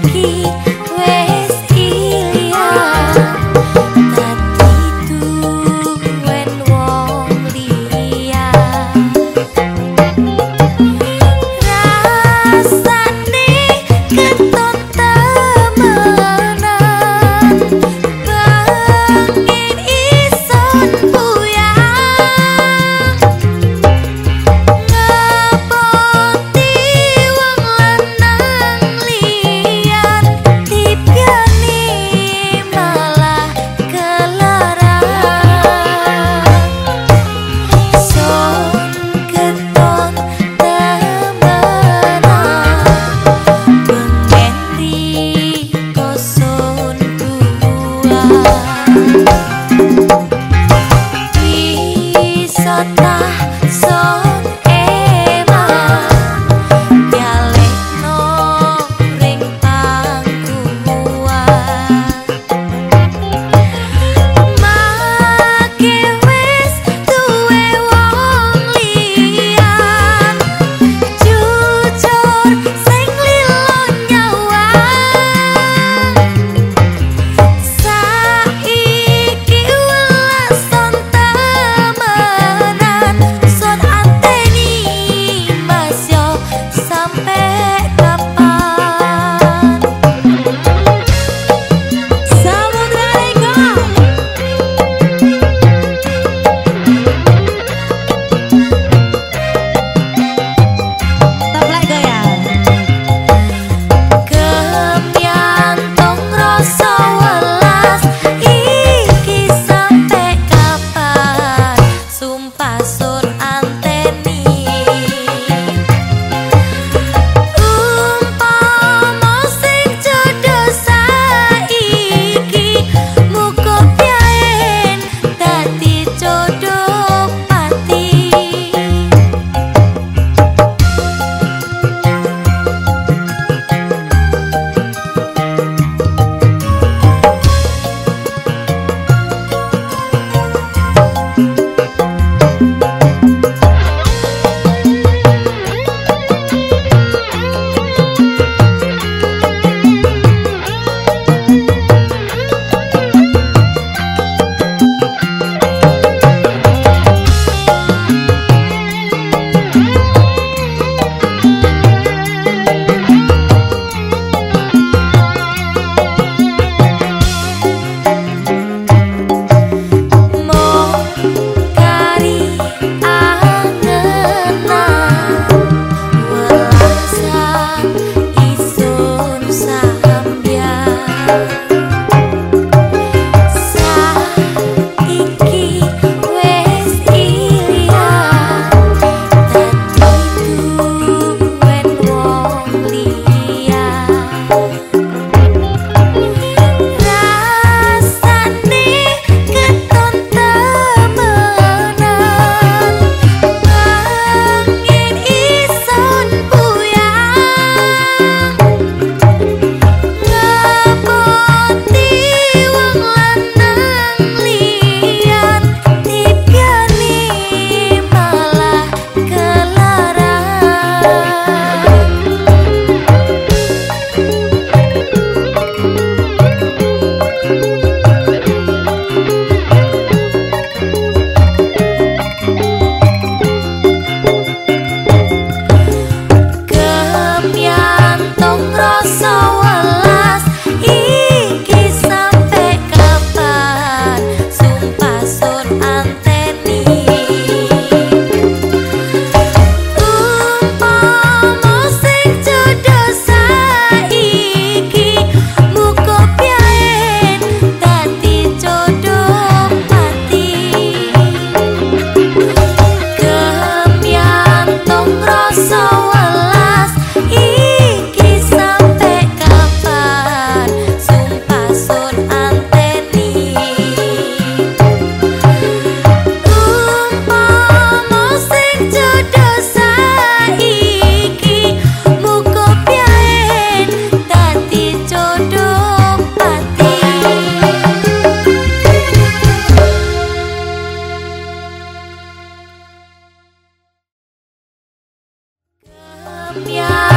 lagi time I'm Yeah.